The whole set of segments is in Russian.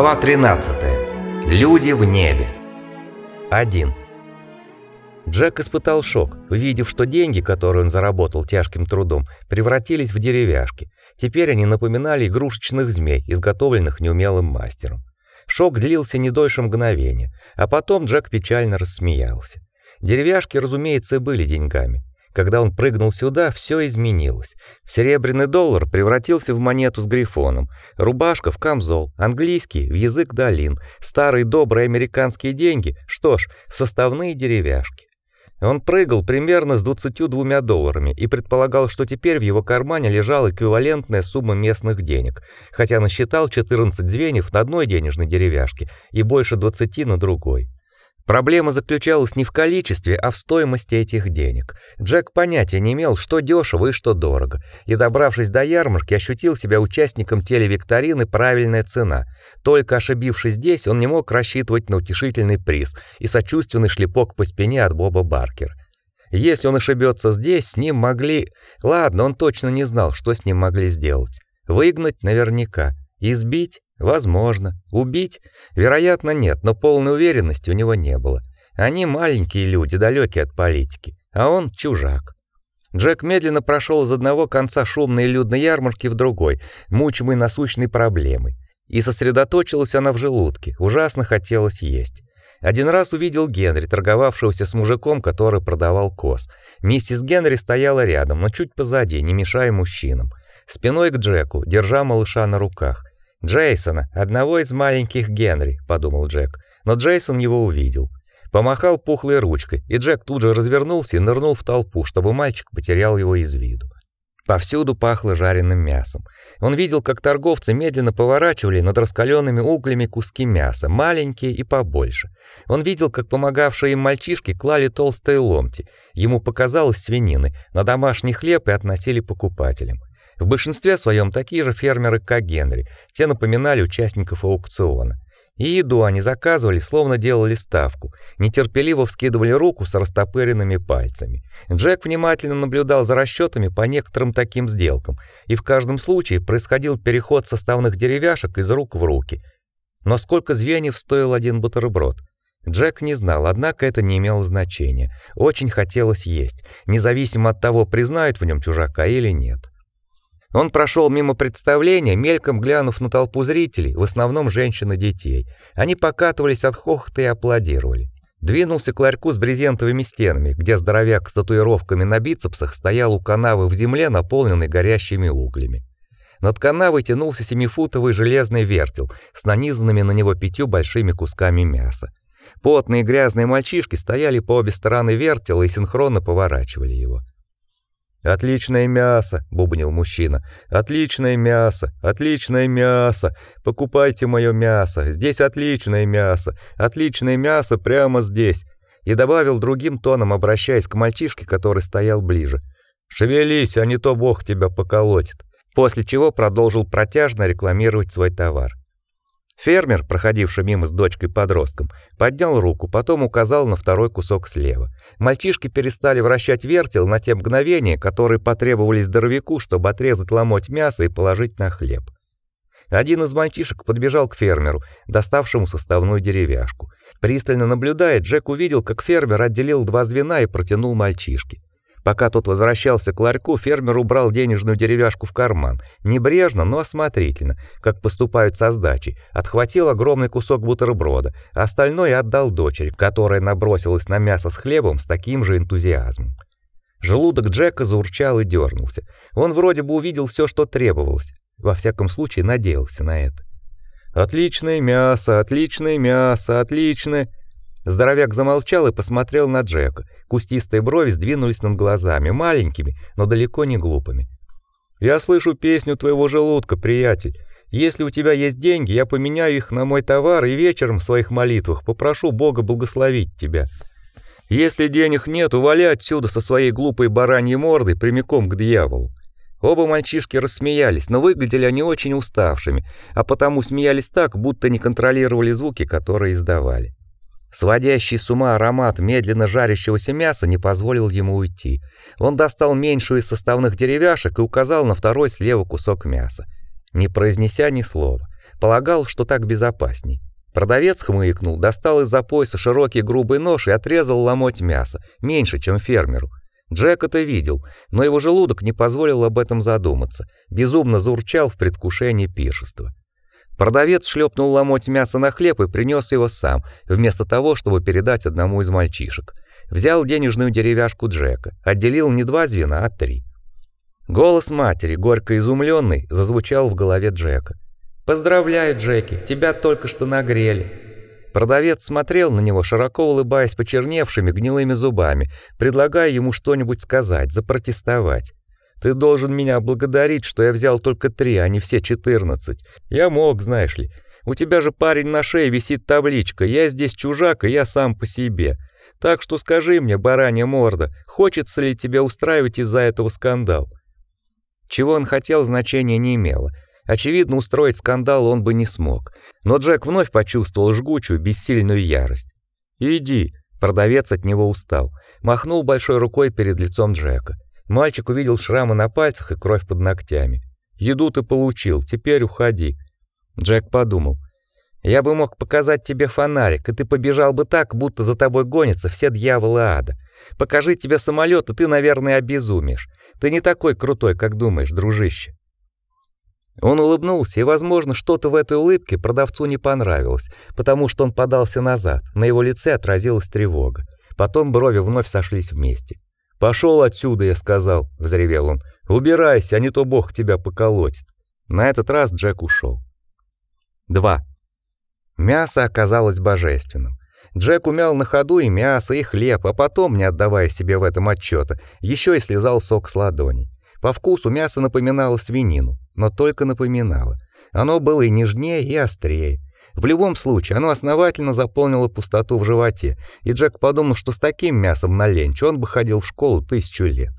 Глава 13. Люди в небе. 1. Джек испытал шок, увидев, что деньги, которые он заработал тяжким трудом, превратились в деревяшки. Теперь они напоминали игрушечных змей, изготовленных неумелым мастером. Шок длился не дольше мгновения, а потом Джек печально рассмеялся. Деревяшки, разумеется, были деньгами. Когда он прыгнул сюда, все изменилось. Серебряный доллар превратился в монету с грифоном, рубашка в камзол, английский в язык долин, старые добрые американские деньги, что ж, в составные деревяшки. Он прыгал примерно с 22 долларами и предполагал, что теперь в его кармане лежала эквивалентная сумма местных денег, хотя насчитал 14 звеньев на одной денежной деревяшке и больше 20 на другой. Проблема заключалась не в количестве, а в стоимости этих денег. Джек понятия не имел, что дешево и что дорого, и добравшись до ярмарки, ощутил себя участником телевикторины «Правильная цена». Только ошибившись здесь, он не мог рассчитывать на утешительный приз и сочувственный шлепок по спине от Боба Баркера. Если он ошибется здесь, с ним могли... Ладно, он точно не знал, что с ним могли сделать. Выгнать наверняка. Избить? Возможно. Убить? Вероятно, нет, но полной уверенности у него не было. Они маленькие люди, далекие от политики, а он чужак. Джек медленно прошел из одного конца шумной и людной ярмарки в другой, мучимый насущной проблемой. И сосредоточилась она в желудке, ужасно хотелось есть. Один раз увидел Генри, торговавшегося с мужиком, который продавал коз. Миссис Генри стояла рядом, но чуть позади, не мешая мужчинам. Спиной к Джеку, держа малыша на руках. Джейсона, одного из маленьких Генри, подумал Джек. Но Джейсон его увидел. Помахал пухлой ручкой, и Джек тут же развернулся и нырнул в толпу, чтобы мальчик потерял его из виду. Повсюду пахло жареным мясом. Он видел, как торговцы медленно поворачивали над раскаленными углями куски мяса, маленькие и побольше. Он видел, как помогавшие им мальчишки клали толстые ломти. Ему показалось свинины на домашний хлеб и относили покупателям. В большинстве своем такие же фермеры, как Генри. Те напоминали участников аукциона. И еду они заказывали, словно делали ставку, нетерпеливо вскидывали руку с растопыренными пальцами. Джек внимательно наблюдал за расчетами по некоторым таким сделкам, и в каждом случае происходил переход составных деревяшек из рук в руки. Но сколько звеньев стоил один бутерброд? Джек не знал, однако это не имело значения. Очень хотелось есть, независимо от того, признают в нем чужака или нет. Он прошел мимо представления, мельком глянув на толпу зрителей, в основном женщин и детей. Они покатывались от хохота и аплодировали. Двинулся к ларьку с брезентовыми стенами, где здоровяк с татуировками на бицепсах стоял у канавы в земле, наполненной горящими углями. Над канавой тянулся семифутовый железный вертел с нанизанными на него пятью большими кусками мяса. Потные грязные мальчишки стояли по обе стороны вертела и синхронно поворачивали его. Отличное мясо, бубнил мужчина. Отличное мясо, отличное мясо. Покупайте мое мясо. Здесь отличное мясо. Отличное мясо прямо здесь. И добавил другим тоном, обращаясь к мальчишке, который стоял ближе. Шевелись, а не то Бог тебя поколотит. После чего продолжил протяжно рекламировать свой товар. Фермер, проходивший мимо с дочкой-подростком, поднял руку, потом указал на второй кусок слева. Мальчишки перестали вращать вертел на те мгновения, которые потребовались здоровяку, чтобы отрезать ломоть мяса и положить на хлеб. Один из мальчишек подбежал к фермеру, доставшему составную деревяшку. Пристально наблюдая, Джек увидел, как фермер отделил два звена и протянул мальчишке. Пока тот возвращался к ларьку, фермер убрал денежную деревяшку в карман, небрежно, но осмотрительно, как поступают со сдачей. Отхватил огромный кусок бутерброда, остальное отдал дочери, которая набросилась на мясо с хлебом с таким же энтузиазмом. Желудок Джека заурчал и дернулся. Он вроде бы увидел все, что требовалось. Во всяком случае, надеялся на это. Отличное мясо, отличное мясо, отличное Здоровяк замолчал и посмотрел на Джека. Кустистые брови сдвинулись над глазами, маленькими, но далеко не глупыми. Я слышу песню твоего желудка, приятель. Если у тебя есть деньги, я поменяю их на мой товар и вечером в своих молитвах попрошу Бога благословить тебя. Если денег нет, ували отсюда со своей глупой бараньей мордой прямиком к дьяволу. Оба мальчишки рассмеялись, но выглядели они очень уставшими, а потому смеялись так, будто не контролировали звуки, которые издавали. Сводящий с ума аромат медленно жарящегося мяса не позволил ему уйти. Он достал меньшую из составных деревяшек и указал на второй слева кусок мяса. Не произнеся ни слова, Полагал, что так безопасней. Продавец хмыкнул, достал из-за пояса широкий грубый нож и отрезал ломоть мяса, меньше, чем фермеру. Джек это видел, но его желудок не позволил об этом задуматься. Безумно заурчал в предвкушении пиршества. Продавец шлепнул ломоть мяса на хлеб и принес его сам, вместо того, чтобы передать одному из мальчишек. Взял денежную деревяшку Джека, отделил не два звена, а три. Голос матери, горько изумленный, зазвучал в голове Джека. Поздравляю, Джеки, тебя только что нагрели. Продавец смотрел на него, широко улыбаясь почерневшими гнилыми зубами, предлагая ему что-нибудь сказать, запротестовать. Ты должен меня благодарить, что я взял только три, а не все четырнадцать. Я мог, знаешь ли. У тебя же парень на шее висит табличка: "Я здесь чужак, и я сам по себе". Так что скажи мне, баранья морда, хочется ли тебе устраивать из-за этого скандал? Чего он хотел, значения не имело. Очевидно, устроить скандал он бы не смог. Но Джек вновь почувствовал жгучую, бессильную ярость. "Иди", продавец от него устал, махнул большой рукой перед лицом Джека. Мальчик увидел шрамы на пальцах и кровь под ногтями. "Еду ты получил, теперь уходи". Джек подумал: "Я бы мог показать тебе фонарик, и ты побежал бы так, будто за тобой гонятся все дьяволы ада. Покажи тебе самолет, и ты, наверное, обезумеешь. Ты не такой крутой, как думаешь, дружище". Он улыбнулся, и, возможно, что-то в этой улыбке продавцу не понравилось, потому что он подался назад. На его лице отразилась тревога. Потом брови вновь сошлись вместе. «Пошел отсюда, я сказал, взревел он. Убирайся, а не то Бог тебя поколотит. На этот раз Джек ушел. 2. Мясо оказалось божественным. Джек умял на ходу и мясо, и хлеб, а потом, не отдавая себе в этом отчета, еще и слезал сок с ладоней. По вкусу мясо напоминало свинину, но только напоминало. Оно было и нежнее, и острее. В любом случае, оно основательно заполнило пустоту в животе, и Джек подумал, что с таким мясом на ленч он бы ходил в школу тысячу лет.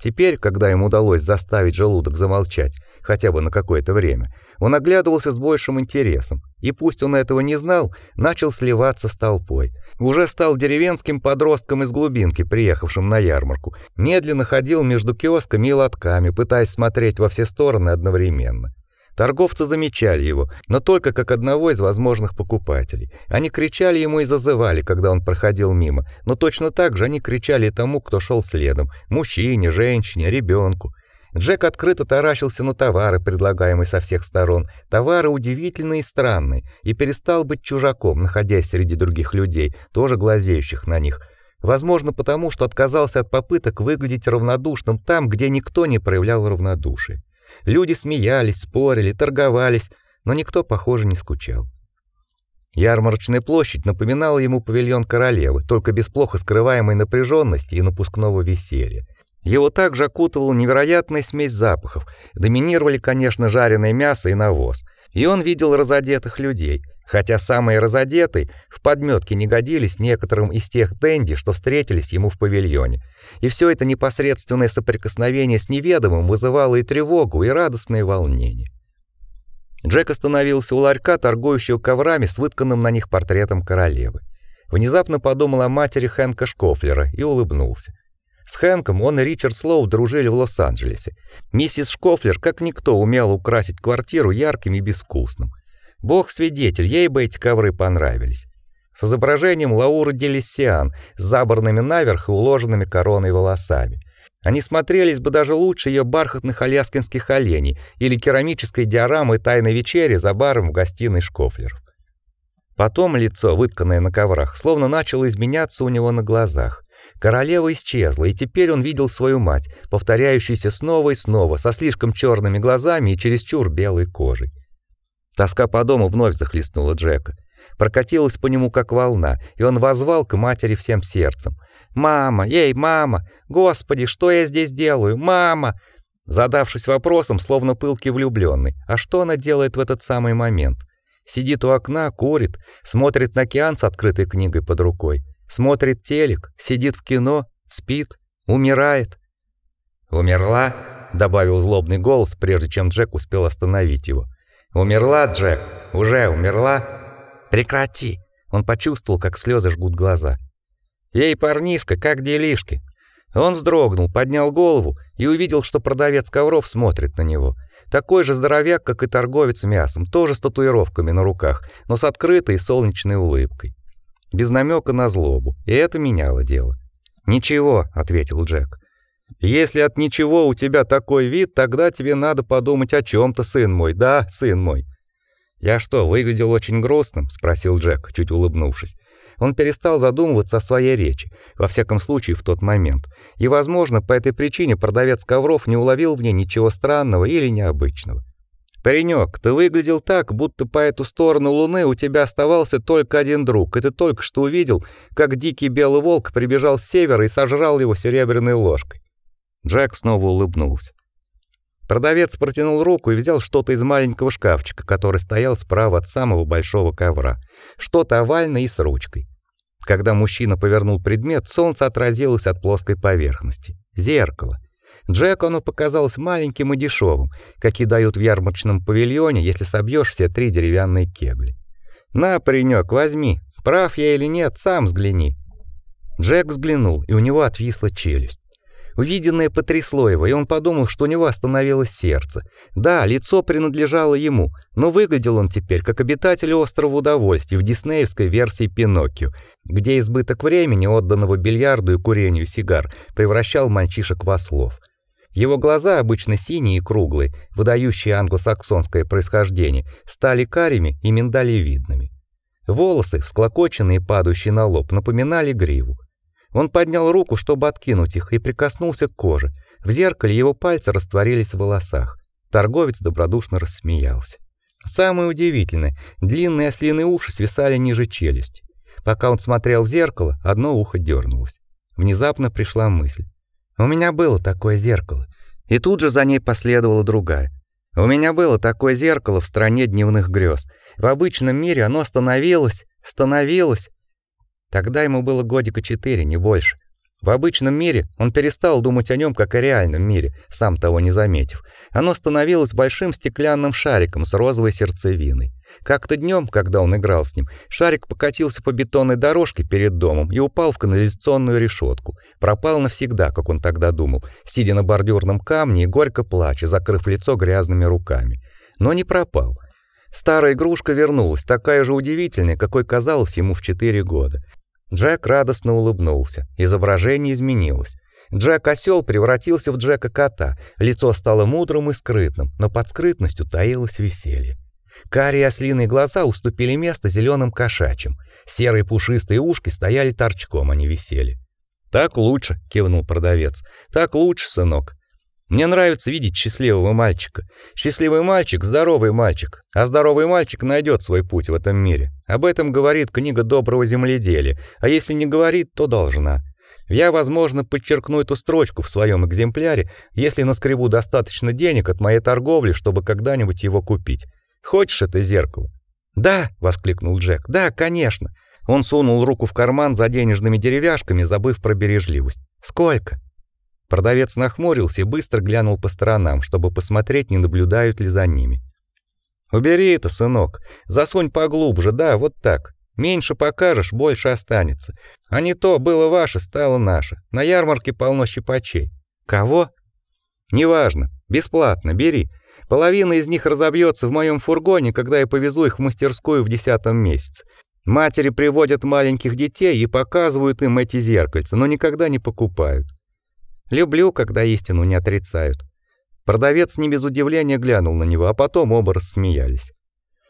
Теперь, когда ему удалось заставить желудок замолчать, хотя бы на какое-то время, он оглядывался с большим интересом, и пусть он этого не знал, начал сливаться с толпой. Уже стал деревенским подростком из глубинки, приехавшим на ярмарку. Медленно ходил между киосками и лотками, пытаясь смотреть во все стороны одновременно. Торговцы замечали его, но только как одного из возможных покупателей. Они кричали ему и зазывали, когда он проходил мимо, но точно так же они кричали тому, кто шел следом: мужчине, женщине, ребенку. Джек открыто таращился на товары, предлагаемые со всех сторон. Товары удивительные и странные, и перестал быть чужаком, находясь среди других людей, тоже глазеющих на них. Возможно, потому что отказался от попыток выглядеть равнодушным там, где никто не проявлял равнодушия. Люди смеялись, спорили, торговались, но никто, похоже, не скучал. Ярмарочная площадь напоминала ему павильон королевы, только без плохо скрываемой напряженности и напускного веселья. Его также окутывала невероятная смесь запахов. Доминировали, конечно, жареное мясо и навоз. И он видел разодетых людей, хотя самые разодетые в подметке не годились некоторым из тех денди, что встретились ему в павильоне. И все это непосредственное соприкосновение с неведомым вызывало и тревогу, и радостное волнение. Джек остановился у ларька, торгующего коврами с вытканным на них портретом королевы. Внезапно подумал о матери Хэнка Шкофлера и улыбнулся. С Хэнком он и Ричард Слоу дружили в Лос-Анджелесе. Миссис Шкофлер, как никто, умела украсить квартиру ярким и безвкусным. Бог свидетель, ей бы эти ковры понравились. С изображением Лауры Делиссиан, с забранными наверх и уложенными короной волосами. Они смотрелись бы даже лучше ее бархатных аляскинских оленей или керамической диорамы тайной вечери за баром в гостиной Шкофлеров. Потом лицо, вытканное на коврах, словно начало изменяться у него на глазах. Королева исчезла, и теперь он видел свою мать, повторяющуюся снова и снова, со слишком черными глазами и чересчур белой кожей. Тоска по дому вновь захлестнула Джека. Прокатилась по нему как волна, и он возвал к матери всем сердцем. «Мама! Ей, мама! Господи, что я здесь делаю? Мама!» Задавшись вопросом, словно пылкий влюбленный, а что она делает в этот самый момент? Сидит у окна, курит, смотрит на океан с открытой книгой под рукой. Смотрит телек, сидит в кино, спит, умирает. Умерла, добавил злобный голос, прежде чем Джек успел остановить его. Умерла, Джек, уже умерла. Прекрати. Он почувствовал, как слезы жгут глаза. Ей, парнишка, как делишки? Он вздрогнул, поднял голову и увидел, что продавец ковров смотрит на него. Такой же здоровяк, как и торговец мясом, тоже с татуировками на руках, но с открытой солнечной улыбкой. Без намека на злобу, и это меняло дело. «Ничего», — ответил Джек. «Если от ничего у тебя такой вид, тогда тебе надо подумать о чем то сын мой, да, сын мой». «Я что, выглядел очень грустным?» — спросил Джек, чуть улыбнувшись. Он перестал задумываться о своей речи, во всяком случае в тот момент. И, возможно, по этой причине продавец ковров не уловил в ней ничего странного или необычного. Паренек, ты выглядел так, будто по эту сторону луны у тебя оставался только один друг, и ты только что увидел, как дикий белый волк прибежал с севера и сожрал его серебряной ложкой. Джек снова улыбнулся. Продавец протянул руку и взял что-то из маленького шкафчика, который стоял справа от самого большого ковра. Что-то овальное и с ручкой. Когда мужчина повернул предмет, солнце отразилось от плоской поверхности. Зеркало. Джеку оно показалось маленьким и дешевым, какие дают в ярмарочном павильоне, если собьешь все три деревянные кегли. «На, паренек, возьми. Прав я или нет, сам взгляни». Джек взглянул, и у него отвисла челюсть. Увиденное потрясло его, и он подумал, что у него остановилось сердце. Да, лицо принадлежало ему, но выглядел он теперь как обитатель острова удовольствий в диснеевской версии Пиноккио, где избыток времени, отданного бильярду и курению сигар, превращал мальчишек в ослов. Его глаза, обычно синие и круглые, выдающие англосаксонское происхождение, стали карими и миндалевидными. Волосы, всклокоченные и падающие на лоб, напоминали гриву. Он поднял руку, чтобы откинуть их, и прикоснулся к коже. В зеркале его пальцы растворились в волосах. Торговец добродушно рассмеялся. Самое удивительное, длинные ослиные уши свисали ниже челюсти. Пока он смотрел в зеркало, одно ухо дернулось. Внезапно пришла мысль. У меня было такое зеркало. И тут же за ней последовала другая. У меня было такое зеркало в стране дневных грез. В обычном мире оно становилось, становилось, Тогда ему было годика четыре, не больше. В обычном мире он перестал думать о нем как о реальном мире, сам того не заметив. Оно становилось большим стеклянным шариком с розовой сердцевиной. Как-то днем, когда он играл с ним, шарик покатился по бетонной дорожке перед домом и упал в канализационную решетку. Пропал навсегда, как он тогда думал, сидя на бордюрном камне и горько плача, закрыв лицо грязными руками. Но не пропал. Старая игрушка вернулась, такая же удивительная, какой казалась ему в четыре года. Джек радостно улыбнулся. Изображение изменилось. Джек осел превратился в Джека кота. Лицо стало мудрым и скрытным, но под скрытностью таилось веселье. Карие ослиные глаза уступили место зеленым кошачьим. Серые пушистые ушки стояли торчком, не висели. Так лучше, кивнул продавец. Так лучше, сынок. Мне нравится видеть счастливого мальчика. Счастливый мальчик здоровый мальчик, а здоровый мальчик найдет свой путь в этом мире. Об этом говорит книга доброго земледелия, а если не говорит, то должна. Я, возможно, подчеркну эту строчку в своем экземпляре, если наскребу достаточно денег от моей торговли, чтобы когда-нибудь его купить. Хочешь это зеркало? Да, воскликнул Джек. Да, конечно. Он сунул руку в карман за денежными деревяшками, забыв про бережливость. Сколько? Продавец нахмурился и быстро глянул по сторонам, чтобы посмотреть, не наблюдают ли за ними. Убери это, сынок. Засунь поглубже, да, вот так. Меньше покажешь, больше останется. А не то было ваше, стало наше. На ярмарке полно щипачей. Кого? Неважно. Бесплатно, бери. Половина из них разобьется в моем фургоне, когда я повезу их в мастерскую в десятом месяце. Матери приводят маленьких детей и показывают им эти зеркальца, но никогда не покупают. Люблю, когда истину не отрицают. Продавец не без удивления глянул на него, а потом оба рассмеялись.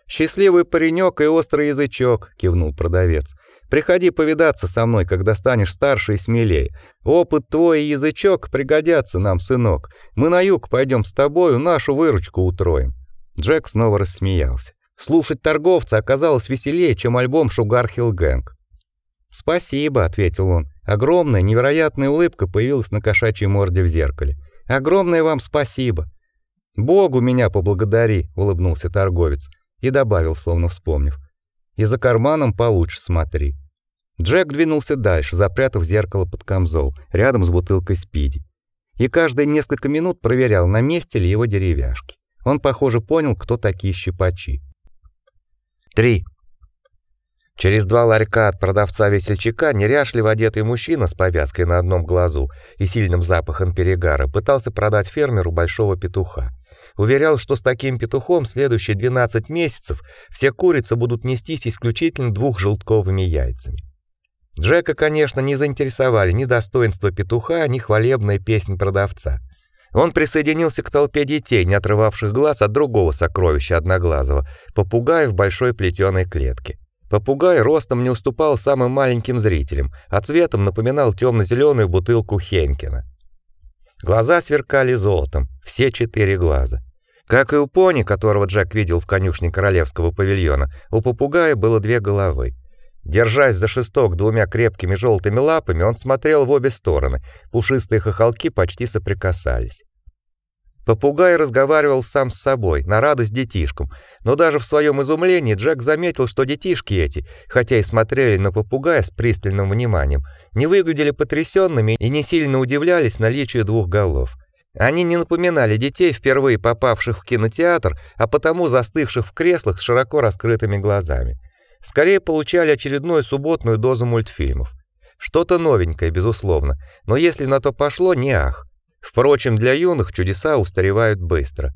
Счастливый паренек и острый язычок, кивнул продавец. Приходи повидаться со мной, когда станешь старше и смелее. Опыт твой и язычок пригодятся нам, сынок. Мы на юг пойдем с тобою, нашу выручку утроим. Джек снова рассмеялся. Слушать торговца оказалось веселее, чем альбом Sugar Hill Gang. «Спасибо», — ответил он. Огромная, невероятная улыбка появилась на кошачьей морде в зеркале. «Огромное вам спасибо!» «Богу меня поблагодари», — улыбнулся торговец и добавил, словно вспомнив. «И за карманом получше смотри». Джек двинулся дальше, запрятав зеркало под камзол, рядом с бутылкой спиди. И каждые несколько минут проверял, на месте ли его деревяшки. Он, похоже, понял, кто такие щипачи. 3. Через два ларька от продавца-весельчака неряшливо одетый мужчина с повязкой на одном глазу и сильным запахом перегара пытался продать фермеру большого петуха. Уверял, что с таким петухом следующие 12 месяцев все курицы будут нестись исключительно двухжелтковыми яйцами. Джека, конечно, не заинтересовали ни достоинства петуха, ни хвалебная песнь продавца. Он присоединился к толпе детей, не отрывавших глаз от другого сокровища одноглазого попугая в большой плетеной клетке. Попугай ростом не уступал самым маленьким зрителям, а цветом напоминал темно зеленую бутылку Хенкина. Глаза сверкали золотом, все четыре глаза. Как и у пони, которого Джек видел в конюшне королевского павильона, у попугая было две головы. Держась за шесток двумя крепкими желтыми лапами, он смотрел в обе стороны. Пушистые хохолки почти соприкасались. Попугай разговаривал сам с собой, на радость детишкам, но даже в своем изумлении Джек заметил, что детишки эти, хотя и смотрели на попугая с пристальным вниманием, не выглядели потрясенными и не сильно удивлялись наличию двух голов. Они не напоминали детей, впервые попавших в кинотеатр, а потому застывших в креслах с широко раскрытыми глазами. Скорее получали очередную субботную дозу мультфильмов. Что-то новенькое, безусловно, но если на то пошло, не ах. Впрочем, для юных чудеса устаревают быстро.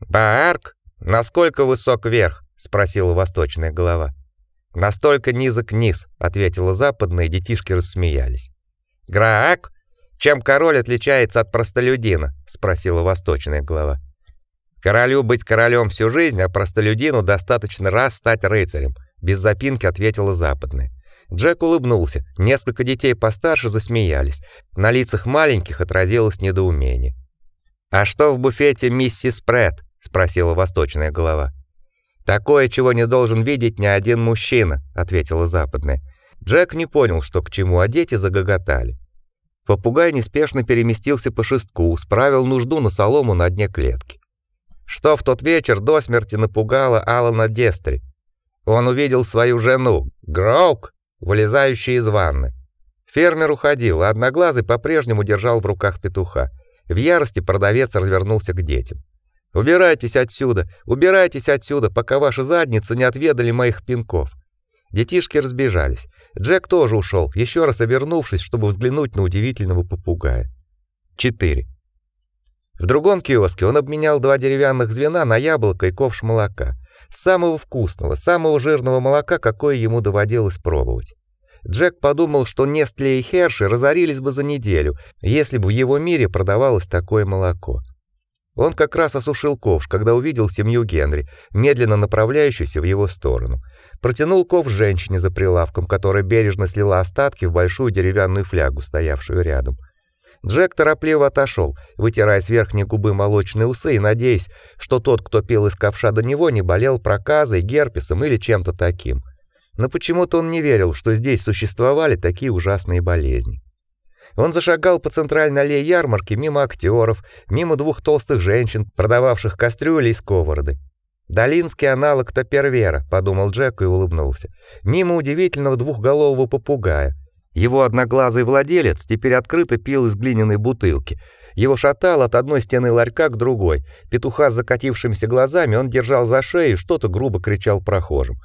«Баарк, насколько высок верх?» — спросила восточная голова. «Настолько низок низ», — ответила западная, и детишки рассмеялись. «Граак, чем король отличается от простолюдина?» — спросила восточная голова. «Королю быть королем всю жизнь, а простолюдину достаточно раз стать рыцарем», — без запинки ответила западная. Джек улыбнулся. Несколько детей постарше засмеялись. На лицах маленьких отразилось недоумение. А что в буфете миссис Прет? спросила восточная голова. Такое, чего не должен видеть ни один мужчина, ответила западная. Джек не понял, что к чему, а дети загоготали. Попугай неспешно переместился по шестку, справил нужду на солому на дне клетки. Что в тот вечер до смерти напугало Алана Дестри? Он увидел свою жену, Гроук, вылезающий из ванны. Фермер уходил, а одноглазый по-прежнему держал в руках петуха. В ярости продавец развернулся к детям. Убирайтесь отсюда, убирайтесь отсюда, пока ваши задницы не отведали моих пинков. Детишки разбежались. Джек тоже ушел, еще раз обернувшись, чтобы взглянуть на удивительного попугая. 4. В другом киоске он обменял два деревянных звена на яблоко и ковш молока самого вкусного, самого жирного молока, какое ему доводилось пробовать. Джек подумал, что Нестле и Херши разорились бы за неделю, если бы в его мире продавалось такое молоко. Он как раз осушил ковш, когда увидел семью Генри, медленно направляющуюся в его сторону. Протянул ковш женщине за прилавком, которая бережно слила остатки в большую деревянную флягу, стоявшую рядом. Джек торопливо отошел, вытирая с верхней губы молочные усы и надеясь, что тот, кто пил из ковша до него, не болел проказой, герпесом или чем-то таким. Но почему-то он не верил, что здесь существовали такие ужасные болезни. Он зашагал по центральной аллее ярмарки мимо актеров, мимо двух толстых женщин, продававших кастрюли и сковороды. Долинский аналог Тапервера, подумал Джек и улыбнулся. Мимо удивительного двухголового попугая, его одноглазый владелец теперь открыто пил из глиняной бутылки. Его шатало от одной стены ларька к другой. Петуха с закатившимися глазами он держал за шею и что-то грубо кричал прохожим.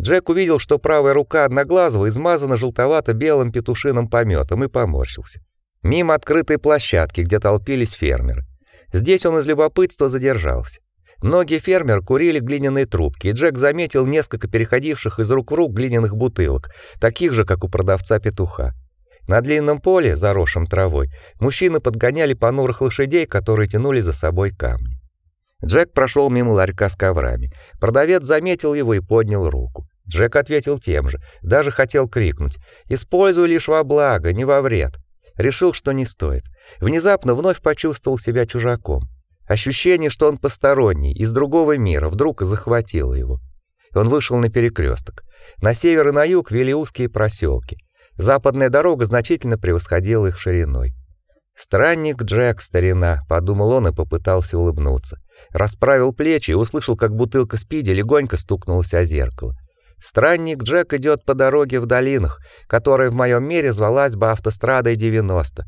Джек увидел, что правая рука одноглазого измазана желтовато-белым петушиным пометом и поморщился. Мимо открытой площадки, где толпились фермеры. Здесь он из любопытства задержался. Многие фермеры курили глиняные трубки, и Джек заметил несколько переходивших из рук в рук глиняных бутылок, таких же, как у продавца петуха. На длинном поле, заросшем травой, мужчины подгоняли понурых лошадей, которые тянули за собой камни. Джек прошел мимо ларька с коврами. Продавец заметил его и поднял руку. Джек ответил тем же, даже хотел крикнуть: "Используй лишь во благо, не во вред". Решил, что не стоит. Внезапно вновь почувствовал себя чужаком. Ощущение, что он посторонний, из другого мира, вдруг захватило его. Он вышел на перекресток. На север и на юг вели узкие проселки. Западная дорога значительно превосходила их шириной. Странник Джек, старина, подумал он и попытался улыбнуться. Расправил плечи и услышал, как бутылка спиди легонько стукнулась о зеркало. Странник Джек идет по дороге в долинах, которая в моем мире звалась бы автострадой 90.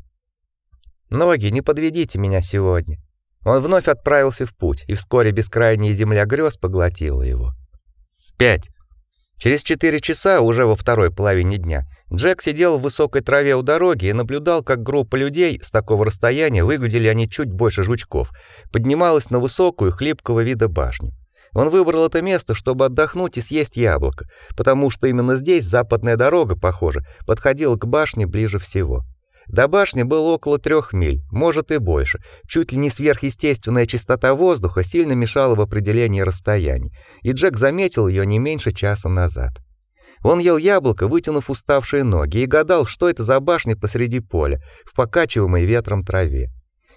Ноги, не подведите меня сегодня. Он вновь отправился в путь, и вскоре бескрайняя земля грез поглотила его. 5. Через четыре часа, уже во второй половине дня, Джек сидел в высокой траве у дороги и наблюдал, как группа людей с такого расстояния, выглядели они чуть больше жучков, поднималась на высокую хлипкого вида башню. Он выбрал это место, чтобы отдохнуть и съесть яблоко, потому что именно здесь западная дорога, похоже, подходила к башне ближе всего. До башни было около трех миль, может и больше. Чуть ли не сверхъестественная чистота воздуха сильно мешала в определении расстояний, и Джек заметил ее не меньше часа назад. Он ел яблоко, вытянув уставшие ноги, и гадал, что это за башня посреди поля, в покачиваемой ветром траве.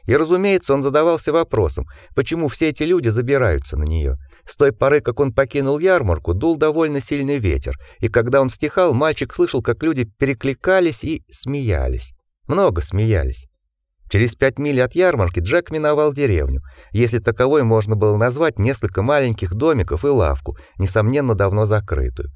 И, разумеется, он задавался вопросом, почему все эти люди забираются на нее. С той поры, как он покинул ярмарку, дул довольно сильный ветер, и когда он стихал, мальчик слышал, как люди перекликались и смеялись. Много смеялись. Через пять миль от ярмарки Джек миновал деревню, если таковой можно было назвать несколько маленьких домиков и лавку, несомненно давно закрытую.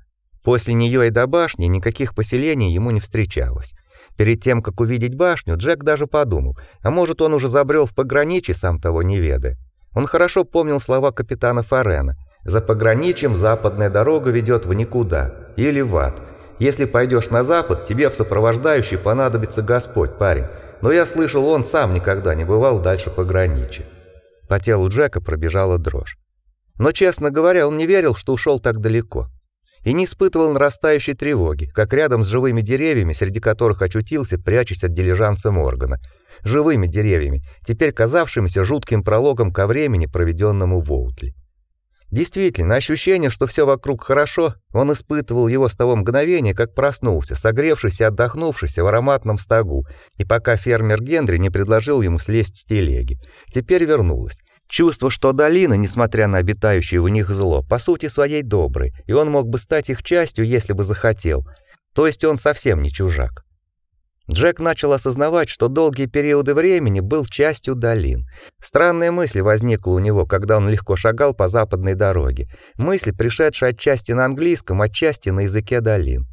После нее и до башни никаких поселений ему не встречалось. Перед тем, как увидеть башню, Джек даже подумал, а может, он уже забрел в пограничье, сам того не ведая. Он хорошо помнил слова капитана Фарена: "За пограничьем западная дорога ведет в никуда или в ад. Если пойдешь на запад, тебе в сопровождающий понадобится Господь, парень. Но я слышал, он сам никогда не бывал дальше пограничья". По телу Джека пробежала дрожь. Но, честно говоря, он не верил, что ушел так далеко. И не испытывал нарастающей тревоги, как рядом с живыми деревьями, среди которых очутился, прячась от дилижанса Моргана живыми деревьями, теперь казавшимися жутким прологом ко времени, проведенному в Оутли. Действительно, ощущение, что все вокруг хорошо, он испытывал его с того мгновения, как проснулся, согревшись и отдохнувшись в ароматном стогу, и пока фермер Генри не предложил ему слезть с телеги. Теперь вернулось. Чувство, что долина, несмотря на обитающее в них зло, по сути своей доброй, и он мог бы стать их частью, если бы захотел. То есть он совсем не чужак. Джек начал осознавать, что долгие периоды времени был частью долин. Странная мысль возникла у него, когда он легко шагал по западной дороге. Мысль, пришедшая отчасти на английском, отчасти на языке долин.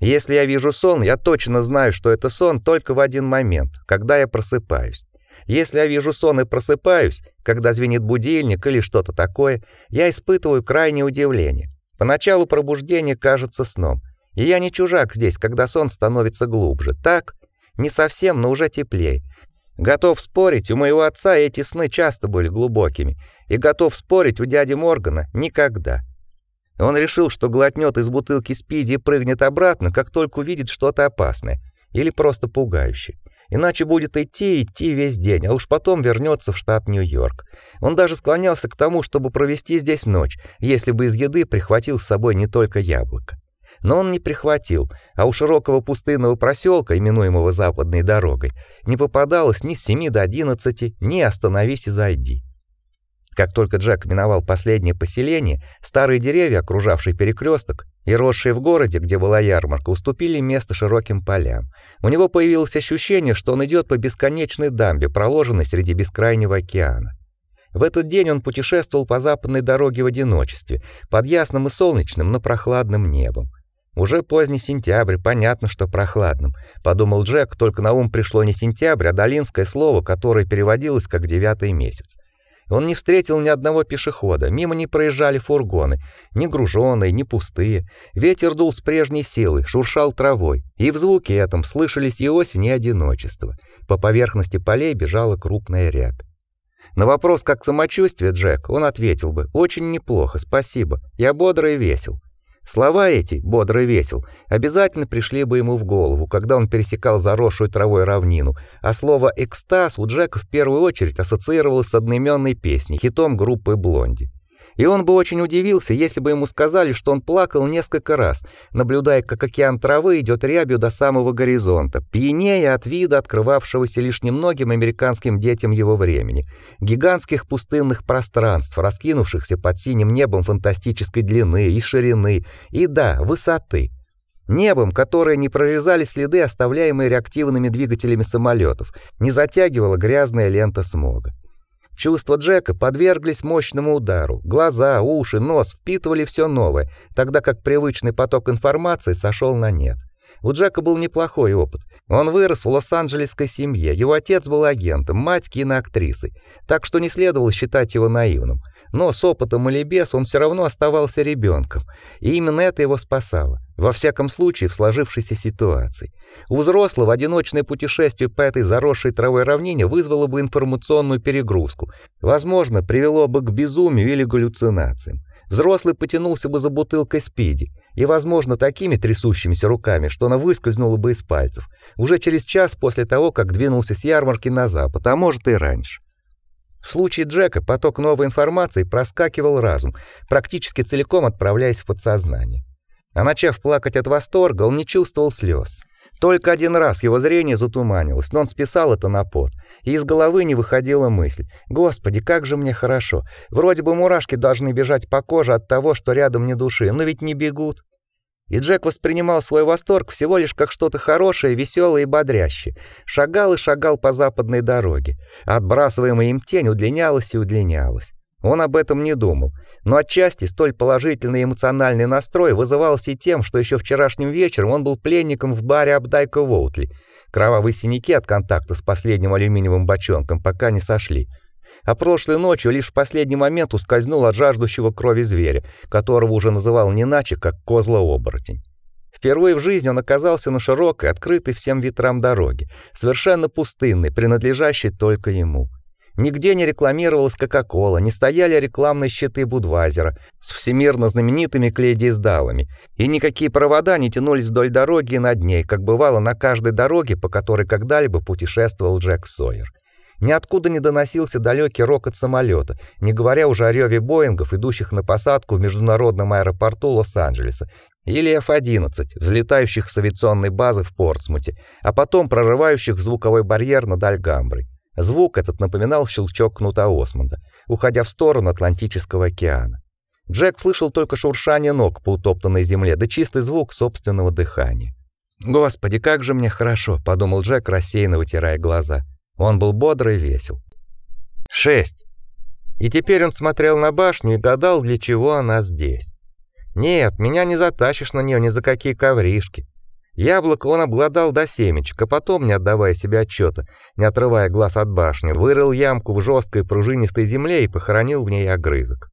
Если я вижу сон, я точно знаю, что это сон только в один момент, когда я просыпаюсь. Если я вижу сон и просыпаюсь, когда звенит будильник или что-то такое, я испытываю крайнее удивление. Поначалу пробуждение кажется сном, и я не чужак здесь, когда сон становится глубже. Так, не совсем, но уже теплее. Готов спорить, у моего отца эти сны часто были глубокими, и готов спорить, у дяди Моргана никогда. Он решил, что глотнет из бутылки спиди и прыгнет обратно, как только увидит что-то опасное или просто пугающее. Иначе будет идти и идти весь день, а уж потом вернется в штат Нью-Йорк. Он даже склонялся к тому, чтобы провести здесь ночь, если бы из еды прихватил с собой не только яблоко но он не прихватил, а у широкого пустынного проселка, именуемого западной дорогой, не попадалось ни с 7 до 11, ни остановись и зайди. Как только Джек миновал последнее поселение, старые деревья, окружавшие перекресток, и росшие в городе, где была ярмарка, уступили место широким полям. У него появилось ощущение, что он идет по бесконечной дамбе, проложенной среди бескрайнего океана. В этот день он путешествовал по западной дороге в одиночестве, под ясным и солнечным, но прохладным небом. Уже поздний сентябрь, понятно, что прохладным, подумал Джек, только на ум пришло не сентябрь, а долинское слово, которое переводилось как девятый месяц. Он не встретил ни одного пешехода, мимо не проезжали фургоны, ни груженные, ни пустые. Ветер дул с прежней силой, шуршал травой, и в звуке этом слышались и осень, и одиночество. По поверхности полей бежала крупная рябь. На вопрос, как самочувствие, Джек, он ответил бы: "Очень неплохо, спасибо. Я бодр и весел". Слова эти, бодро и весел, обязательно пришли бы ему в голову, когда он пересекал заросшую травой равнину, а слово «экстаз» у Джека в первую очередь ассоциировалось с одноименной песней, хитом группы «Блонди». И он бы очень удивился, если бы ему сказали, что он плакал несколько раз, наблюдая, как океан травы идет рябью до самого горизонта, пьянея от вида, открывавшегося лишь немногим американским детям его времени, гигантских пустынных пространств, раскинувшихся под синим небом фантастической длины и ширины, и да, высоты. Небом, которое не прорезали следы, оставляемые реактивными двигателями самолетов, не затягивала грязная лента смога. Чувства Джека подверглись мощному удару. Глаза, уши, нос впитывали все новое, тогда как привычный поток информации сошел на нет. У Джека был неплохой опыт. Он вырос в лос-анджелесской семье. Его отец был агентом, мать киноактрисой. Так что не следовало считать его наивным. Но с опытом или без он все равно оставался ребенком, и именно это его спасало, во всяком случае в сложившейся ситуации. У взрослого одиночное путешествие по этой заросшей травой равнине вызвало бы информационную перегрузку, возможно, привело бы к безумию или галлюцинациям. Взрослый потянулся бы за бутылкой спиди, и, возможно, такими трясущимися руками, что она выскользнула бы из пальцев, уже через час после того, как двинулся с ярмарки на запад, а может и раньше. В случае Джека поток новой информации проскакивал разум, практически целиком отправляясь в подсознание. А начав плакать от восторга, он не чувствовал слез. Только один раз его зрение затуманилось, но он списал это на пот, и из головы не выходила мысль: "Господи, как же мне хорошо. Вроде бы мурашки должны бежать по коже от того, что рядом не души, но ведь не бегут". И Джек воспринимал свой восторг всего лишь как что-то хорошее, веселое и бодрящее. Шагал и шагал по западной дороге. Отбрасываемая им тень удлинялась и удлинялась. Он об этом не думал, но отчасти столь положительный эмоциональный настрой вызывался и тем, что еще вчерашним вечером он был пленником в баре Абдайка Воутли. Кровавые синяки от контакта с последним алюминиевым бочонком пока не сошли а прошлой ночью лишь в последний момент ускользнул от жаждущего крови зверя, которого уже называл не иначе, как козла-оборотень. Впервые в жизни он оказался на широкой, открытой всем ветрам дороге, совершенно пустынной, принадлежащей только ему. Нигде не рекламировалась Кока-кола, не стояли рекламные щиты Будвайзера с всемирно знаменитыми клейдиздалами, и никакие провода не тянулись вдоль дороги и над ней, как бывало на каждой дороге, по которой когда-либо путешествовал Джек Сойер. Ниоткуда не доносился далекий рокот самолета, не говоря уже о реве Боингов, идущих на посадку в международном аэропорту Лос-Анджелеса, или F-11, взлетающих с авиационной базы в Портсмуте, а потом прорывающих звуковой барьер над Альгамброй. Звук этот напоминал щелчок кнута Осмонда, уходя в сторону Атлантического океана. Джек слышал только шуршание ног по утоптанной земле, да чистый звук собственного дыхания. «Господи, как же мне хорошо», — подумал Джек, рассеянно вытирая глаза. Он был бодрый и весел. Шесть. И теперь он смотрел на башню и гадал, для чего она здесь. Нет, меня не затащишь на нее ни за какие ковришки. Яблоко он обглодал до семечка, потом, не отдавая себе отчета, не отрывая глаз от башни, вырыл ямку в жесткой пружинистой земле и похоронил в ней огрызок.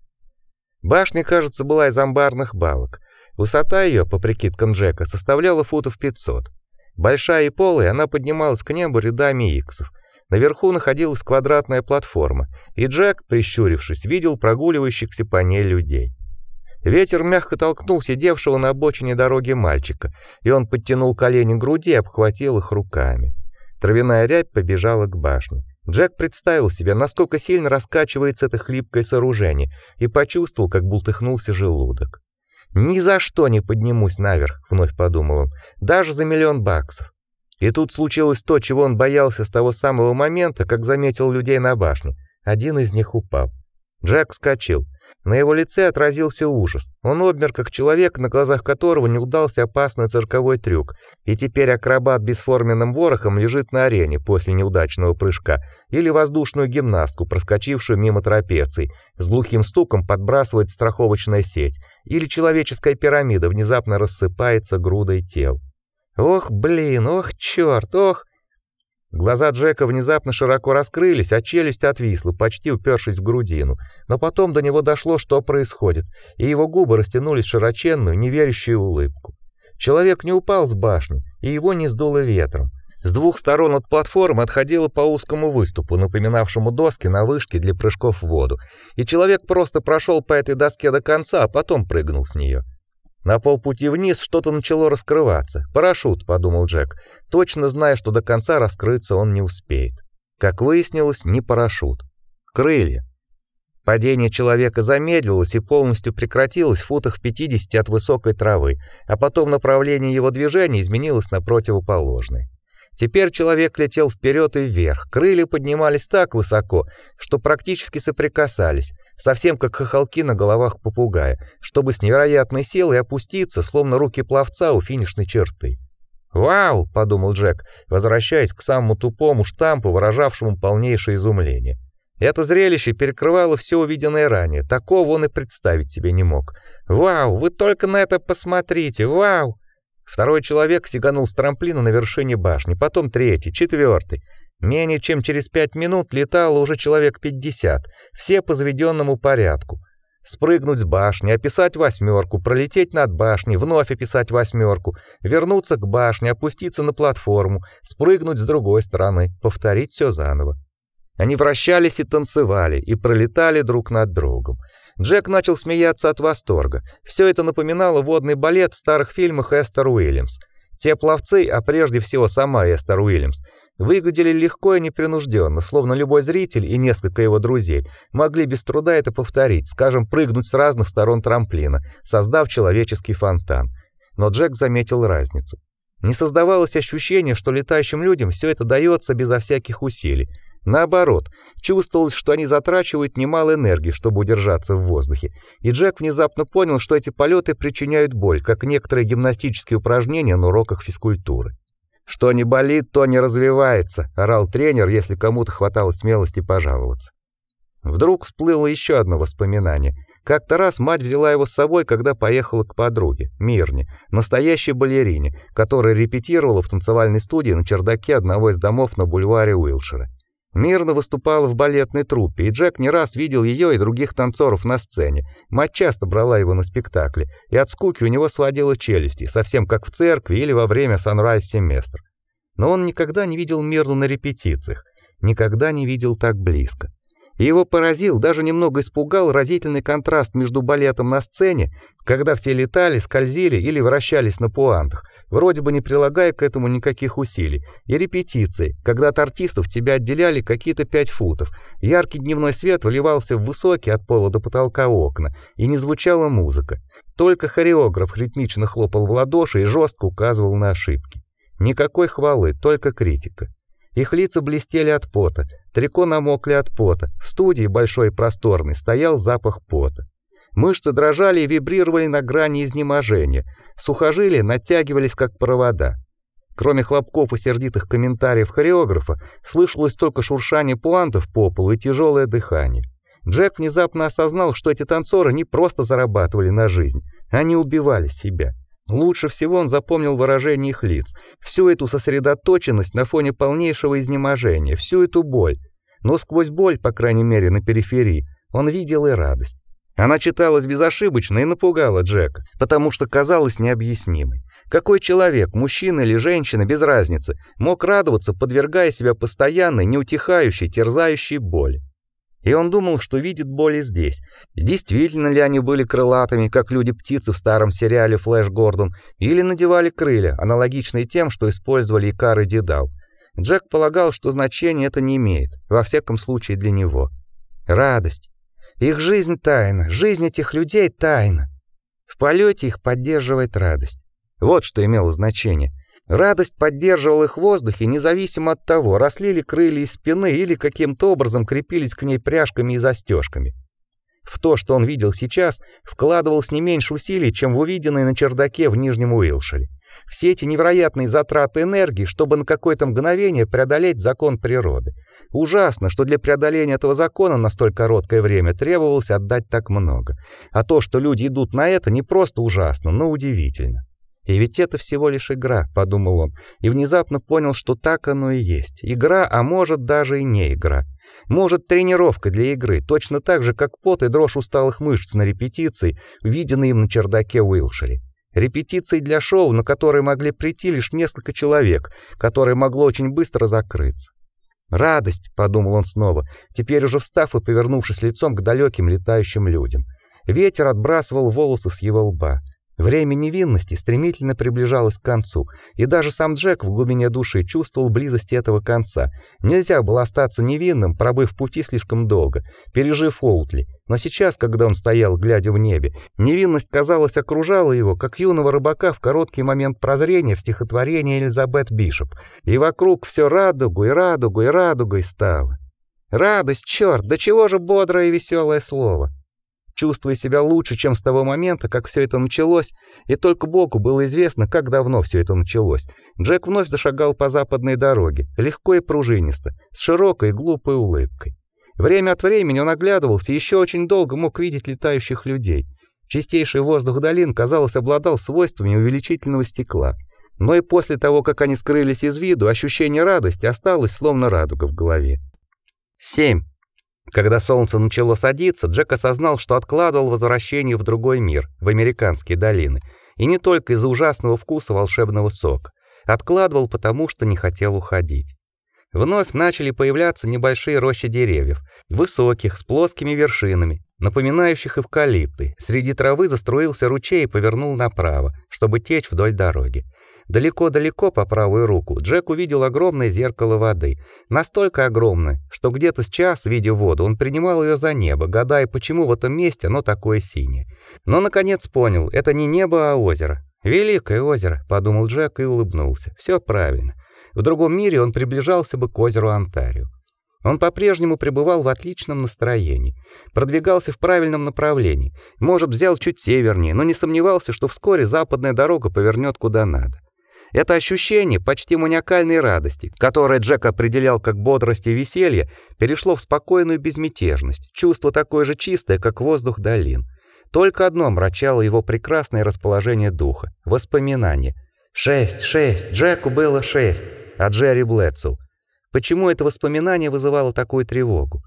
Башня, кажется, была из амбарных балок. Высота ее, по прикидкам Джека, составляла футов 500. Большая и полая, она поднималась к небу рядами иксов, Наверху находилась квадратная платформа, и Джек, прищурившись, видел прогуливающихся по ней людей. Ветер мягко толкнул сидевшего на обочине дороги мальчика, и он подтянул колени к груди и обхватил их руками. Травяная рябь побежала к башне. Джек представил себе, насколько сильно раскачивается это хлипкое сооружение, и почувствовал, как бултыхнулся желудок. «Ни за что не поднимусь наверх», — вновь подумал он, — «даже за миллион баксов». И тут случилось то, чего он боялся с того самого момента, как заметил людей на башне. Один из них упал. Джек вскочил. На его лице отразился ужас. Он обмер, как человек, на глазах которого не удался опасный цирковой трюк, и теперь акробат бесформенным ворохом лежит на арене после неудачного прыжка, или воздушную гимнастку, проскочившую мимо трапеции, с глухим стуком подбрасывает страховочная сеть, или человеческая пирамида внезапно рассыпается грудой тел. Ох, блин, ох, чёрт, ох. Глаза Джека внезапно широко раскрылись, а челюсть отвисла, почти упершись в грудину. Но потом до него дошло, что происходит, и его губы растянулись в широченную, неверящую улыбку. Человек не упал с башни, и его не сдуло ветром. С двух сторон от платформы отходило по узкому выступу, напоминавшему доски на вышке для прыжков в воду, и человек просто прошел по этой доске до конца, а потом прыгнул с нее. На полпути вниз что-то начало раскрываться. Парашют, подумал Джек, точно зная, что до конца раскрыться он не успеет. Как выяснилось, не парашют. Крылья. Падение человека замедлилось и полностью прекратилось в футах в 50 от высокой травы, а потом направление его движения изменилось на противоположное. Теперь человек летел вперед и вверх. Крылья поднимались так высоко, что практически соприкасались, совсем как хохолки на головах попугая, чтобы с невероятной силой опуститься, словно руки пловца у финишной черты. «Вау!» — подумал Джек, возвращаясь к самому тупому штампу, выражавшему полнейшее изумление. Это зрелище перекрывало все увиденное ранее, такого он и представить себе не мог. «Вау! Вы только на это посмотрите! Вау!» Второй человек сиганул с трамплина на вершине башни, потом третий, четвертый. Менее чем через пять минут летало уже человек 50, все по заведенному порядку. Спрыгнуть с башни, описать восьмерку, пролететь над башней, вновь описать восьмерку, вернуться к башне, опуститься на платформу, спрыгнуть с другой стороны, повторить все заново. Они вращались и танцевали, и пролетали друг над другом. Джек начал смеяться от восторга. Все это напоминало водный балет в старых фильмах Эстер Уильямс. Те пловцы, а прежде всего сама Эстер Уильямс, выглядели легко и непринужденно, словно любой зритель и несколько его друзей могли без труда это повторить, скажем, прыгнуть с разных сторон трамплина, создав человеческий фонтан. Но Джек заметил разницу. Не создавалось ощущения, что летающим людям все это дается безо всяких усилий. Наоборот, чувствовалось, что они затрачивают немало энергии, чтобы удержаться в воздухе. И Джек внезапно понял, что эти полеты причиняют боль, как некоторые гимнастические упражнения на уроках физкультуры. Что не болит, то не развивается, орал тренер, если кому-то хватало смелости пожаловаться. Вдруг всплыло еще одно воспоминание. Как-то раз мать взяла его с собой, когда поехала к подруге, Мирне, настоящей балерине, которая репетировала в танцевальной студии на чердаке одного из домов на бульваре Уилшира. Мирно выступала в балетной труппе, и Джек не раз видел ее и других танцоров на сцене. Мать часто брала его на спектакли, и от скуки у него сводило челюсти, совсем как в церкви или во время санрайз-семестра. Но он никогда не видел Мирну на репетициях, никогда не видел так близко. Его поразил, даже немного испугал разительный контраст между балетом на сцене, когда все летали, скользили или вращались на пуантах, вроде бы не прилагая к этому никаких усилий, и репетиции, когда от артистов тебя отделяли какие-то пять футов, яркий дневной свет вливался в высокие от пола до потолка окна, и не звучала музыка. Только хореограф ритмично хлопал в ладоши и жестко указывал на ошибки. Никакой хвалы, только критика. Их лица блестели от пота, трико намокли от пота. В студии большой и просторной стоял запах пота. Мышцы дрожали и вибрировали на грани изнеможения. Сухожилия натягивались как провода. Кроме хлопков и сердитых комментариев хореографа, слышалось только шуршание пуантов по полу и тяжелое дыхание. Джек внезапно осознал, что эти танцоры не просто зарабатывали на жизнь, они убивали себя. Лучше всего он запомнил выражение их лиц, всю эту сосредоточенность на фоне полнейшего изнеможения, всю эту боль. Но сквозь боль, по крайней мере, на периферии, он видел и радость. Она читалась безошибочно и напугала Джека, потому что казалась необъяснимой. Какой человек, мужчина или женщина, без разницы, мог радоваться, подвергая себя постоянной, неутихающей, терзающей боли? И он думал, что видит боли здесь. Действительно ли они были крылатыми, как люди-птицы в старом сериале «Флэш Гордон», или надевали крылья, аналогичные тем, что использовали Икар и Дедал? Джек полагал, что значения это не имеет, во всяком случае для него. Радость. Их жизнь тайна, жизнь этих людей тайна. В полете их поддерживает радость. Вот что имело значение. Радость поддерживала их в воздухе, независимо от того, росли ли крылья из спины или каким-то образом крепились к ней пряжками и застежками. В то, что он видел сейчас, вкладывалось не меньше усилий, чем в увиденное на чердаке в Нижнем Уилшире. Все эти невероятные затраты энергии, чтобы на какое-то мгновение преодолеть закон природы. Ужасно, что для преодоления этого закона на столь короткое время требовалось отдать так много. А то, что люди идут на это, не просто ужасно, но удивительно. И ведь это всего лишь игра, подумал он, и внезапно понял, что так оно и есть. Игра, а может даже и не игра. Может, тренировка для игры, точно так же, как пот и дрожь усталых мышц на репетиции, увиденные им на чердаке Уилшире. Репетиции для шоу, на которые могли прийти лишь несколько человек, которое могло очень быстро закрыться. Радость, подумал он снова, теперь уже встав и повернувшись лицом к далеким летающим людям. Ветер отбрасывал волосы с его лба. Время невинности стремительно приближалось к концу, и даже сам Джек в глубине души чувствовал близость этого конца. Нельзя было остаться невинным, пробыв пути слишком долго, пережив Оутли. Но сейчас, когда он стоял, глядя в небе, невинность, казалось, окружала его, как юного рыбака в короткий момент прозрения в стихотворении Элизабет Бишоп. И вокруг все радугу и радугой стало. Радость, черт, да чего же бодрое и веселое слово чувствуя себя лучше, чем с того момента, как все это началось, и только Боку было известно, как давно все это началось. Джек вновь зашагал по западной дороге, легко и пружинисто, с широкой глупой улыбкой. Время от времени он оглядывался и еще очень долго мог видеть летающих людей. Чистейший воздух долин, казалось, обладал свойствами увеличительного стекла. Но и после того, как они скрылись из виду, ощущение радости осталось словно радуга в голове. 7. Когда солнце начало садиться, Джек осознал, что откладывал возвращение в другой мир, в американские долины, и не только из-за ужасного вкуса волшебного сока. Откладывал потому, что не хотел уходить. Вновь начали появляться небольшие рощи деревьев, высоких, с плоскими вершинами, напоминающих эвкалипты. Среди травы заструился ручей и повернул направо, чтобы течь вдоль дороги. Далеко-далеко по правую руку Джек увидел огромное зеркало воды, настолько огромное, что где-то с час, видя воду, он принимал ее за небо, гадая, почему в этом месте оно такое синее. Но наконец понял, это не небо, а озеро. Великое озеро, подумал Джек и улыбнулся. Все правильно. В другом мире он приближался бы к озеру Онтарио. Он по-прежнему пребывал в отличном настроении, продвигался в правильном направлении. Может, взял чуть севернее, но не сомневался, что вскоре западная дорога повернет куда надо. Это ощущение почти маниакальной радости, которое Джек определял как бодрость и веселье, перешло в спокойную безмятежность, чувство такое же чистое, как воздух долин. Только одно мрачало его прекрасное расположение духа воспоминания. Шесть, шесть, Джеку было шесть, а Джерри Блэдсоу. Почему это воспоминание вызывало такую тревогу?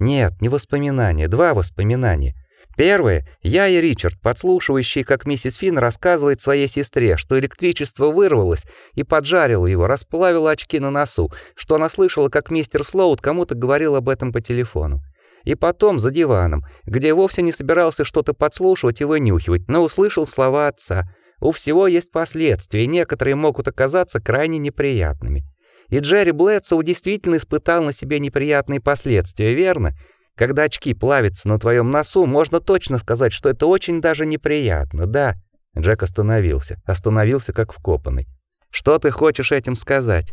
Нет, не воспоминание, два воспоминания. Первое я и Ричард, подслушивающие, как миссис Фин рассказывает своей сестре, что электричество вырвалось и поджарило его, расплавило очки на носу, что она слышала, как мистер Слоут кому-то говорил об этом по телефону. И потом за диваном, где вовсе не собирался что-то подслушивать и вынюхивать, но услышал слова отца. У всего есть последствия, и некоторые могут оказаться крайне неприятными. И Джерри Блэдсоу действительно испытал на себе неприятные последствия, верно? Когда очки плавятся на твоем носу, можно точно сказать, что это очень даже неприятно, да? Джек остановился, остановился как вкопанный. Что ты хочешь этим сказать?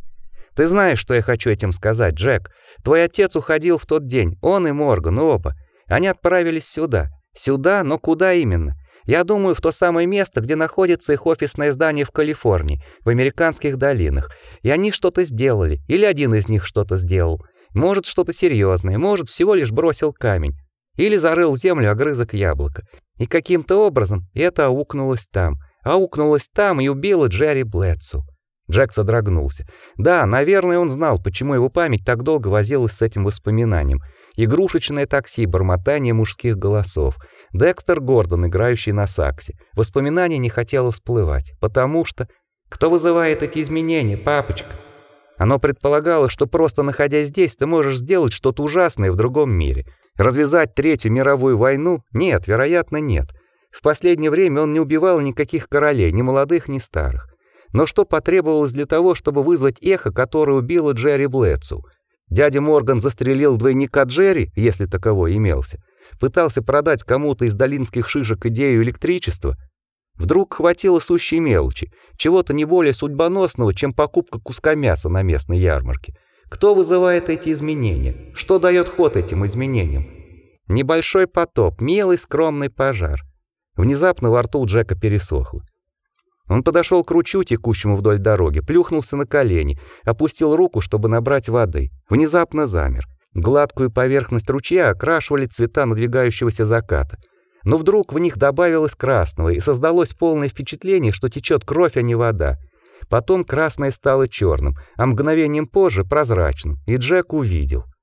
Ты знаешь, что я хочу этим сказать, Джек. Твой отец уходил в тот день, он и Морган оба. Они отправились сюда. Сюда, но куда именно? Я думаю, в то самое место, где находится их офисное здание в Калифорнии, в американских долинах. И они что-то сделали, или один из них что-то сделал. Может, что-то серьезное, может, всего лишь бросил камень или зарыл в землю огрызок яблока. И каким-то образом это аукнулось там. Аукнулось там и убило Джерри Блэдсу. Джек содрогнулся. Да, наверное, он знал, почему его память так долго возилась с этим воспоминанием. Игрушечное такси, бормотание мужских голосов. Декстер Гордон, играющий на саксе. Воспоминание не хотело всплывать, потому что... Кто вызывает эти изменения, папочка? Оно предполагало, что просто находясь здесь, ты можешь сделать что-то ужасное в другом мире. Развязать Третью мировую войну? Нет, вероятно, нет. В последнее время он не убивал никаких королей, ни молодых, ни старых. Но что потребовалось для того, чтобы вызвать эхо, которое убило Джерри Блэдсу? Дядя Морган застрелил двойника Джерри, если таковой имелся. Пытался продать кому-то из долинских шишек идею электричества. Вдруг хватило сущей мелочи, чего-то не более судьбоносного, чем покупка куска мяса на местной ярмарке. Кто вызывает эти изменения? Что дает ход этим изменениям? Небольшой потоп, милый скромный пожар. Внезапно во рту Джека пересохло. Он подошел к ручью, текущему вдоль дороги, плюхнулся на колени, опустил руку, чтобы набрать воды. Внезапно замер. Гладкую поверхность ручья окрашивали цвета надвигающегося заката. Но вдруг в них добавилось красного, и создалось полное впечатление, что течет кровь, а не вода. Потом красное стало черным, а мгновением позже прозрачным, и Джек увидел —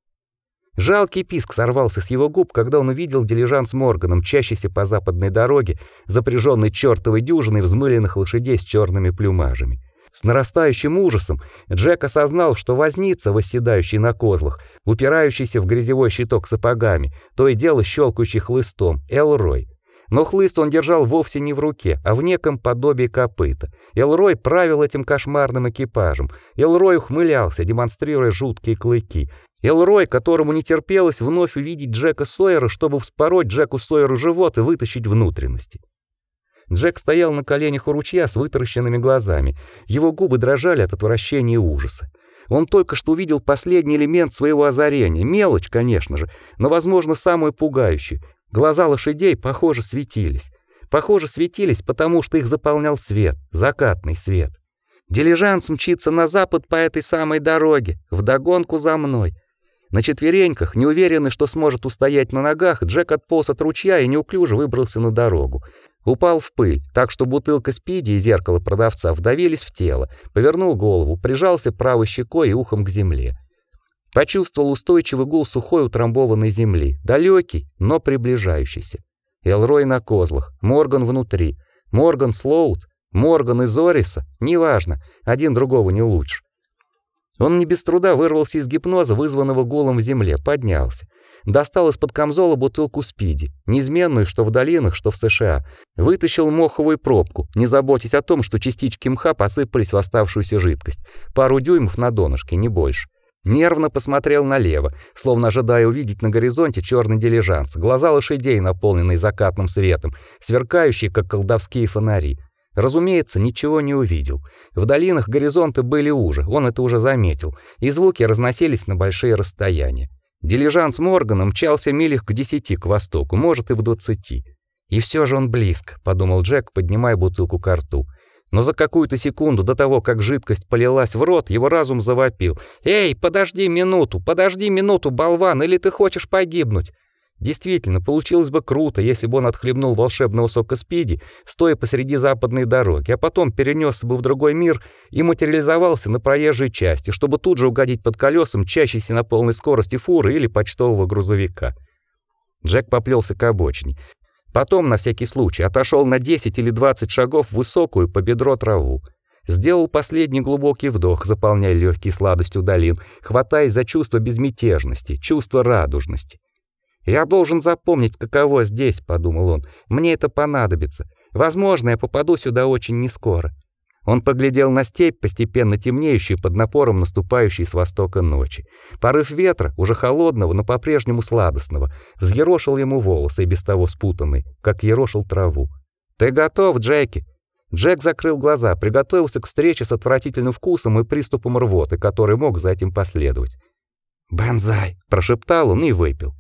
Жалкий писк сорвался с его губ, когда он увидел дилижанс Морганом, мчащийся по западной дороге, запряженный чертовой дюжиной взмыленных лошадей с черными плюмажами. С нарастающим ужасом Джек осознал, что возница, восседающий на козлах, упирающийся в грязевой щиток сапогами, то и дело щелкающий хлыстом, Элрой. Но хлыст он держал вовсе не в руке, а в неком подобии копыта. Элрой правил этим кошмарным экипажем. Элрой ухмылялся, демонстрируя жуткие клыки. Элрой, которому не терпелось вновь увидеть Джека Сойера, чтобы вспороть Джеку Сойеру живот и вытащить внутренности. Джек стоял на коленях у ручья с вытаращенными глазами. Его губы дрожали от отвращения и ужаса. Он только что увидел последний элемент своего озарения. Мелочь, конечно же, но, возможно, самую пугающую. Глаза лошадей, похоже, светились. Похоже, светились, потому что их заполнял свет, закатный свет. Дилижанс мчится на запад по этой самой дороге, вдогонку за мной. На четвереньках, неуверенный, что сможет устоять на ногах, Джек отполз от ручья и неуклюже выбрался на дорогу. Упал в пыль, так что бутылка спиди и зеркало продавца вдавились в тело. Повернул голову, прижался правой щекой и ухом к земле. Почувствовал устойчивый гул сухой утрамбованной земли, далекий, но приближающийся. Элрой на козлах, Морган внутри, Морган Слоут, Морган из Ориса, неважно, один другого не лучше. Он не без труда вырвался из гипноза, вызванного гулом в земле, поднялся. Достал из-под камзола бутылку спиди, неизменную что в долинах, что в США. Вытащил моховую пробку, не заботясь о том, что частички мха посыпались в оставшуюся жидкость. Пару дюймов на донышке, не больше. Нервно посмотрел налево, словно ожидая увидеть на горизонте черный дилижанс, глаза лошадей, наполненные закатным светом, сверкающие, как колдовские фонари. Разумеется, ничего не увидел. В долинах горизонты были уже, он это уже заметил, и звуки разносились на большие расстояния. Дилижанс Моргана мчался милях к десяти к востоку, может и в двадцати. И все же он близко, подумал Джек, поднимая бутылку к рту. Но за какую-то секунду до того, как жидкость полилась в рот, его разум завопил: "Эй, подожди минуту, подожди минуту, болван, или ты хочешь погибнуть?" Действительно, получилось бы круто, если бы он отхлебнул волшебного сока спиди, стоя посреди западной дороги, а потом перенесся бы в другой мир и материализовался на проезжей части, чтобы тут же угодить под колесом мчащейся на полной скорости фуры или почтового грузовика. Джек поплелся к обочине. Потом, на всякий случай, отошел на 10 или 20 шагов в высокую по бедро траву. Сделал последний глубокий вдох, заполняя легкие сладостью долин, хватаясь за чувство безмятежности, чувство радужности. Я должен запомнить, каково здесь, подумал он. Мне это понадобится. Возможно, я попаду сюда очень нескоро. Он поглядел на степь, постепенно темнеющую под напором наступающей с востока ночи. Порыв ветра, уже холодного, но по-прежнему сладостного, взъерошил ему волосы, и без того спутанные, как ерошил траву. "Ты готов, Джеки?" Джек закрыл глаза, приготовился к встрече с отвратительным вкусом и приступом рвоты, который мог за этим последовать. "Бензай", прошептал он и выпил.